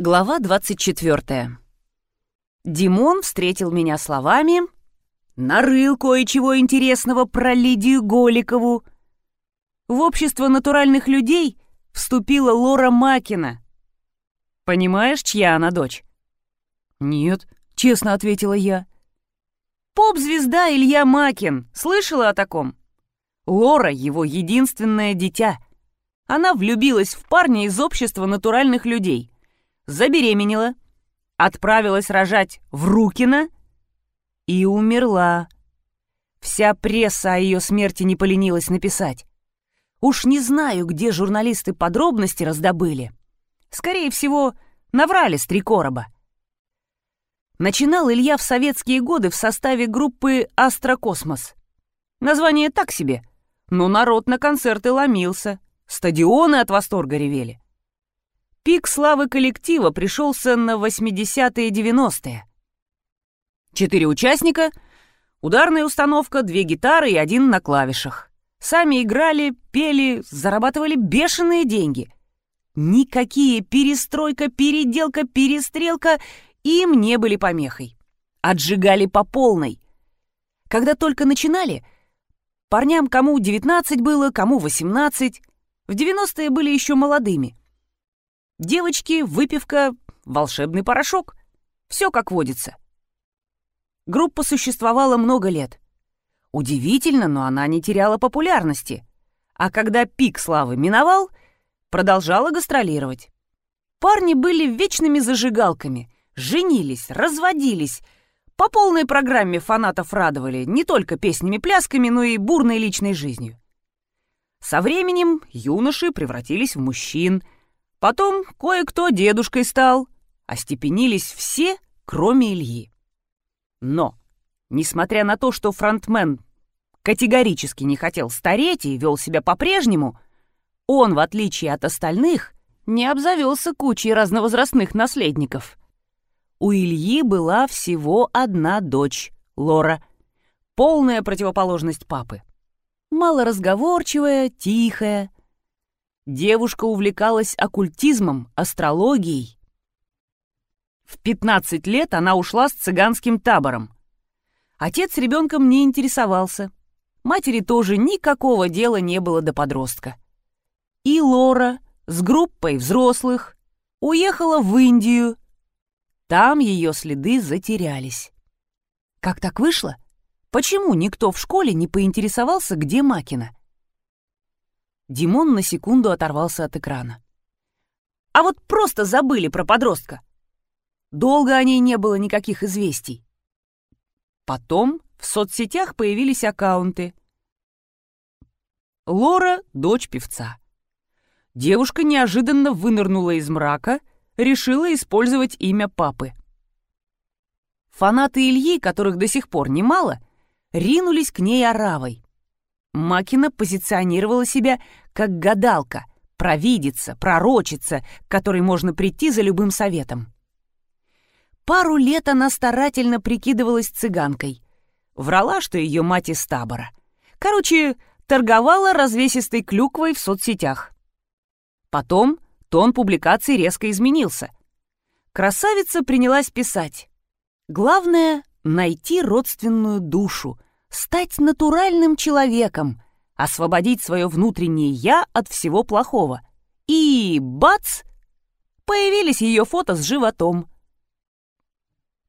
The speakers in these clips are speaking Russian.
Глава 24. Димон встретил меня словами «Нарыл кое-чего интересного про Лидию Голикову». В общество натуральных людей вступила Лора Макина. Понимаешь, чья она дочь? «Нет», — честно ответила я. «Поп-звезда Илья Макин. Слышала о таком?» Лора — его единственное дитя. Она влюбилась в парня из общества натуральных людей — забеременела, отправилась рожать в Рукино и умерла. Вся пресса о ее смерти не поленилась написать. Уж не знаю, где журналисты подробности раздобыли. Скорее всего, наврали с три короба. Начинал Илья в советские годы в составе группы «Астрокосмос». Название так себе, но народ на концерты ломился, стадионы от восторга ревели. Пик славы коллектива пришелся на 80-е и 90-е. Четыре участника, ударная установка, две гитары и один на клавишах. Сами играли, пели, зарабатывали бешеные деньги. Никакие перестройка, переделка, перестрелка им не были помехой. Отжигали по полной. Когда только начинали, парням кому 19 было, кому 18, в 90-е были еще молодыми. Девочки, выпивка, волшебный порошок. Все как водится. Группа существовала много лет. Удивительно, но она не теряла популярности. А когда пик славы миновал, продолжала гастролировать. Парни были вечными зажигалками, женились, разводились, по полной программе фанатов радовали не только песнями-плясками, но и бурной личной жизнью. Со временем юноши превратились в мужчин – Потом кое-кто дедушкой стал. Остепенились все, кроме Ильи. Но, несмотря на то, что фронтмен категорически не хотел стареть и вел себя по-прежнему, он, в отличие от остальных, не обзавелся кучей разновозрастных наследников. У Ильи была всего одна дочь, Лора, полная противоположность папы. Малоразговорчивая, тихая, девушка увлекалась оккультизмом, астрологией. В 15 лет она ушла с цыганским табором. Отец ребенком не интересовался. Матери тоже никакого дела не было до подростка. И Лора с группой взрослых уехала в Индию. Там ее следы затерялись. Как так вышло? Почему никто в школе не поинтересовался, где Макина? Димон на секунду оторвался от экрана. А вот просто забыли про подростка. Долго о ней не было никаких известий. Потом в соцсетях появились аккаунты. Лора — дочь певца. Девушка неожиданно вынырнула из мрака, решила использовать имя папы. Фанаты Ильи, которых до сих пор немало, ринулись к ней оравой. Макина позиционировала себя как гадалка, провидица, пророчица, к которой можно прийти за любым советом. Пару лет она старательно прикидывалась цыганкой. Врала, что ее мать из табора. Короче, торговала развесистой клюквой в соцсетях. Потом тон публикации резко изменился. Красавица принялась писать. Главное — найти родственную душу — стать натуральным человеком, освободить свое внутреннее «я» от всего плохого. И бац! Появились ее фото с животом.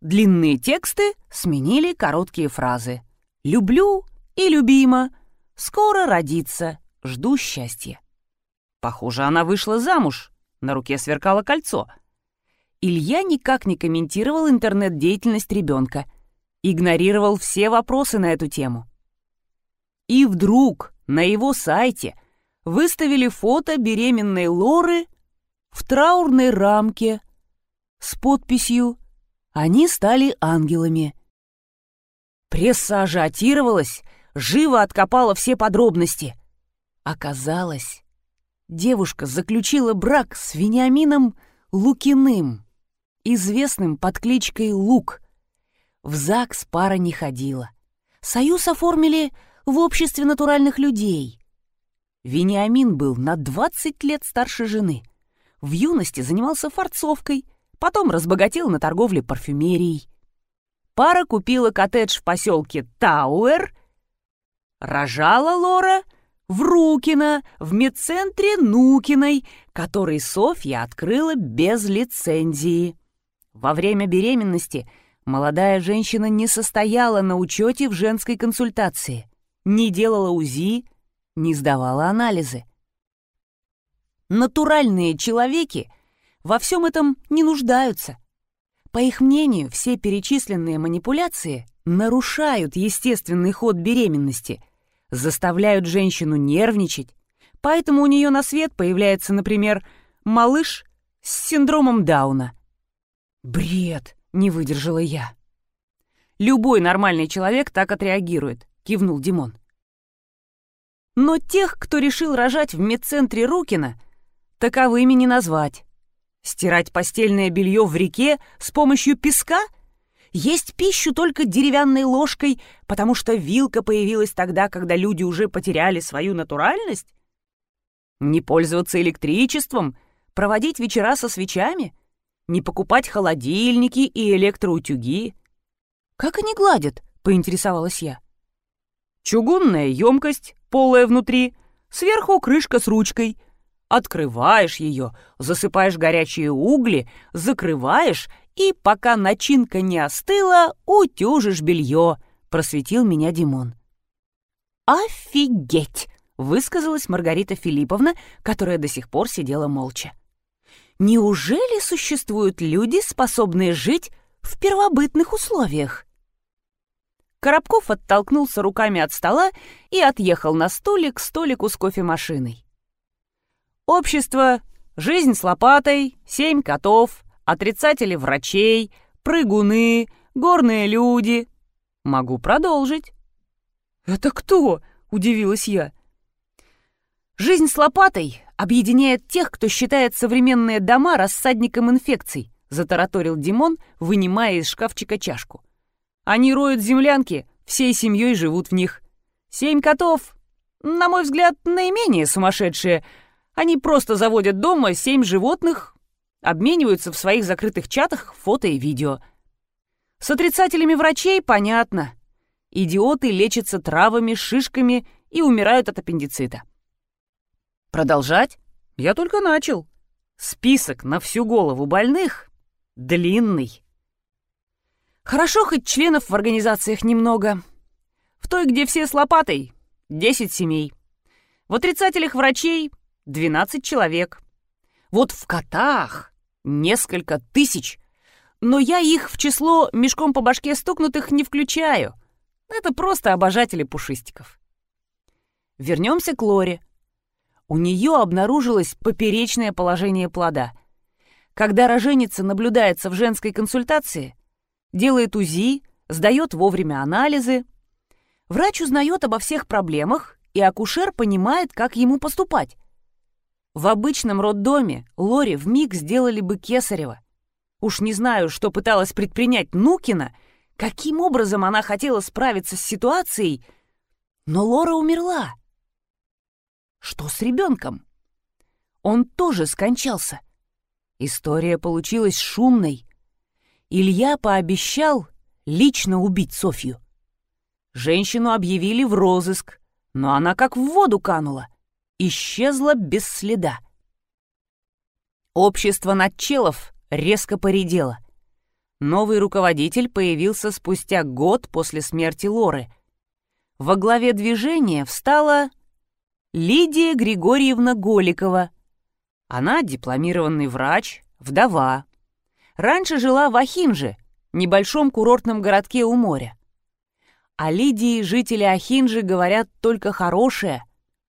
Длинные тексты сменили короткие фразы. «Люблю» и «любима», «Скоро родится», «Жду счастья». Похоже, она вышла замуж, на руке сверкало кольцо. Илья никак не комментировал интернет-деятельность ребенка — игнорировал все вопросы на эту тему. И вдруг на его сайте выставили фото беременной Лоры в траурной рамке с подписью «Они стали ангелами». Пресса ажиотировалась, живо откопала все подробности. Оказалось, девушка заключила брак с Вениамином Лукиным, известным под кличкой Лук. В ЗАГС пара не ходила. Союз оформили в обществе натуральных людей. Вениамин был на 20 лет старше жены. В юности занимался форцовкой, Потом разбогател на торговле парфюмерией. Пара купила коттедж в поселке Тауэр. Рожала Лора в Рукино, в медцентре Нукиной, который Софья открыла без лицензии. Во время беременности молодая женщина не состояла на учете в женской консультации, не делала УЗИ, не сдавала анализы. Натуральные человеки во всем этом не нуждаются. По их мнению, все перечисленные манипуляции нарушают естественный ход беременности, заставляют женщину нервничать, поэтому у нее на свет появляется, например, малыш с синдромом Дауна. «Бред!» — не выдержала я. «Любой нормальный человек так отреагирует», — кивнул Димон. Но тех, кто решил рожать в медцентре Рукина, таковыми не назвать. Стирать постельное белье в реке с помощью песка? Есть пищу только деревянной ложкой, потому что вилка появилась тогда, когда люди уже потеряли свою натуральность? Не пользоваться электричеством? Проводить вечера со свечами? Не покупать холодильники и электроутюги? «Как они гладят?» — поинтересовалась я. «Чугунная емкость, полая внутри, сверху крышка с ручкой. Открываешь ее, засыпаешь горячие угли, закрываешь и, пока начинка не остыла, утюжишь белье», — просветил меня Димон. «Офигеть!» — высказалась Маргарита Филипповна, которая до сих пор сидела молча. «Неужели существуют люди, способные жить в первобытных условиях?» Коробков оттолкнулся руками от стола и отъехал на столик к столику с кофемашиной. Общество, жизнь с лопатой, семь котов, отрицатели врачей, прыгуны, горные люди. Могу продолжить. «Это кто?» — удивилась я. «Жизнь с лопатой объединяет тех, кто считает современные дома рассадником инфекций», — затараторил Димон, вынимая из шкафчика чашку. Они роют землянки, всей семьей живут в них. Семь котов, на мой взгляд, наименее сумасшедшие. Они просто заводят дома семь животных, обмениваются в своих закрытых чатах фото и видео. С отрицателями врачей понятно. Идиоты лечатся травами, шишками и умирают от аппендицита. Продолжать? Я только начал. Список на всю голову больных длинный. Хорошо, хоть членов в организациях немного. В той, где все с лопатой, 10 семей. В отрицателях врачей 12 человек. Вот в котах несколько тысяч. Но я их в число мешком по башке стукнутых не включаю. Это просто обожатели пушистиков. Вернемся к Лоре. У нее обнаружилось поперечное положение плода. Когда роженица наблюдается в женской консультации, делает УЗИ, сдает вовремя анализы. Врач узнает обо всех проблемах, и акушер понимает, как ему поступать. В обычном роддоме Лоре вмиг сделали бы кесарево. Уж не знаю, что пыталась предпринять Нукина, каким образом она хотела справиться с ситуацией, но Лора умерла. Что с ребенком? Он тоже скончался. История получилась шумной, Илья пообещал лично убить Софью. Женщину объявили в розыск, но она как в воду канула, исчезла без следа. Общество Натчелов резко поредело. Новый руководитель появился спустя год после смерти Лоры. Во главе движения встала Лидия Григорьевна Голикова. Она дипломированный врач, вдова, Раньше жила в Ахинже, небольшом курортном городке у моря. О Лидии жители Ахинжи говорят только хорошее.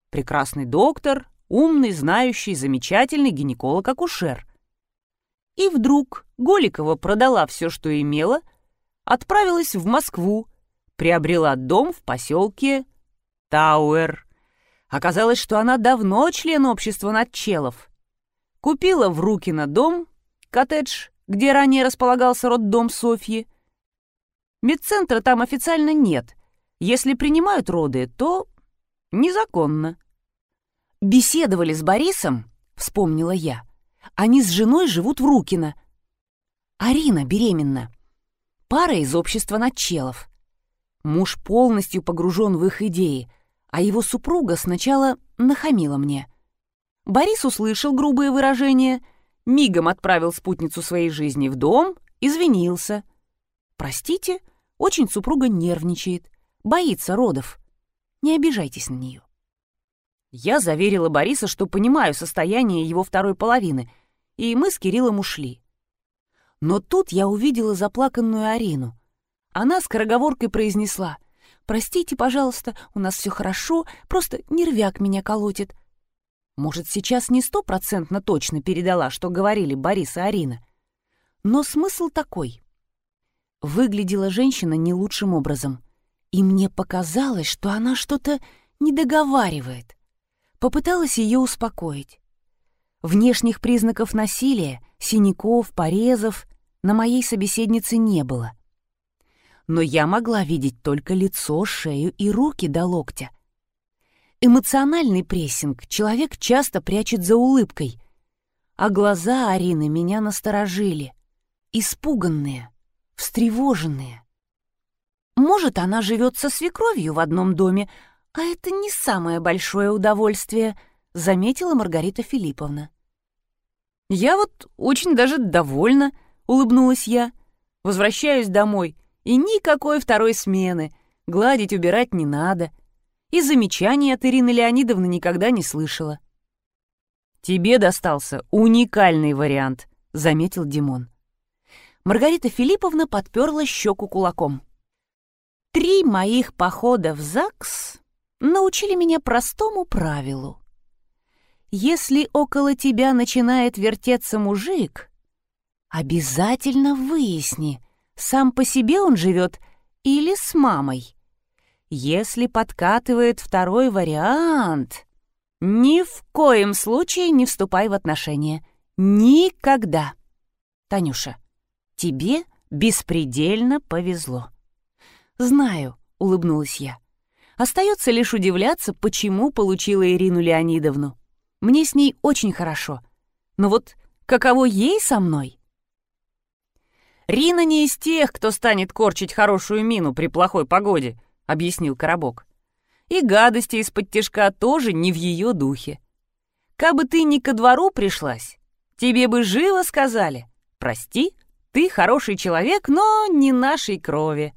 Прекрасный доктор, умный, знающий, замечательный гинеколог-акушер. И вдруг Голикова продала все, что имела, отправилась в Москву, приобрела дом в поселке Тауэр. Оказалось, что она давно член общества Натчелов. Купила в Рукино дом, коттедж где ранее располагался роддом Софьи. Медцентра там официально нет. Если принимают роды, то незаконно. Беседовали с Борисом, вспомнила я. Они с женой живут в Рукино. Арина беременна. Пара из общества начелов. Муж полностью погружен в их идеи, а его супруга сначала нахамила мне. Борис услышал грубые выражения, мигом отправил спутницу своей жизни в дом, извинился. «Простите, очень супруга нервничает, боится родов. Не обижайтесь на нее». Я заверила Бориса, что понимаю состояние его второй половины, и мы с Кириллом ушли. Но тут я увидела заплаканную Арину. Она скороговоркой произнесла «Простите, пожалуйста, у нас все хорошо, просто нервяк меня колотит». Может, сейчас не стопроцентно точно передала, что говорили Борис и Арина. Но смысл такой. Выглядела женщина не лучшим образом. И мне показалось, что она что-то не договаривает. Попыталась ее успокоить. Внешних признаков насилия, синяков, порезов на моей собеседнице не было. Но я могла видеть только лицо, шею и руки до локтя. Эмоциональный прессинг человек часто прячет за улыбкой, а глаза Арины меня насторожили, испуганные, встревоженные. Может, она живет со свекровью в одном доме, а это не самое большое удовольствие, заметила Маргарита Филипповна. Я вот очень даже довольна, — улыбнулась я. «Возвращаюсь домой, и никакой второй смены. Гладить, убирать не надо. И замечаний от Ирины Леонидовны никогда не слышала». «Тебе достался уникальный вариант», — заметил Димон. Маргарита Филипповна подперла щеку кулаком. «Три моих похода в ЗАГС научили меня простому правилу. Если около тебя начинает вертеться мужик, Обязательно выясни, сам по себе он живет или с мамой. Если подкатывает второй вариант, ни в коем случае не вступай в отношения. Никогда. Танюша, тебе беспредельно повезло. Знаю, улыбнулась я. Остается лишь удивляться, почему получила Ирину Леонидовну. Мне с ней очень хорошо. Но вот каково ей со мной? «Рина не из тех, кто станет корчить хорошую мину при плохой погоде», — объяснил Коробок. «И гадости из-под тяжка тоже не в ее духе. Кабы ты не ко двору пришлась, тебе бы живо сказали, прости, ты хороший человек, но не нашей крови.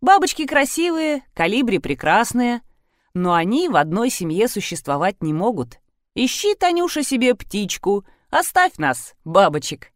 Бабочки красивые, калибри прекрасные, но они в одной семье существовать не могут. Ищи, Танюша, себе птичку, оставь нас, бабочек».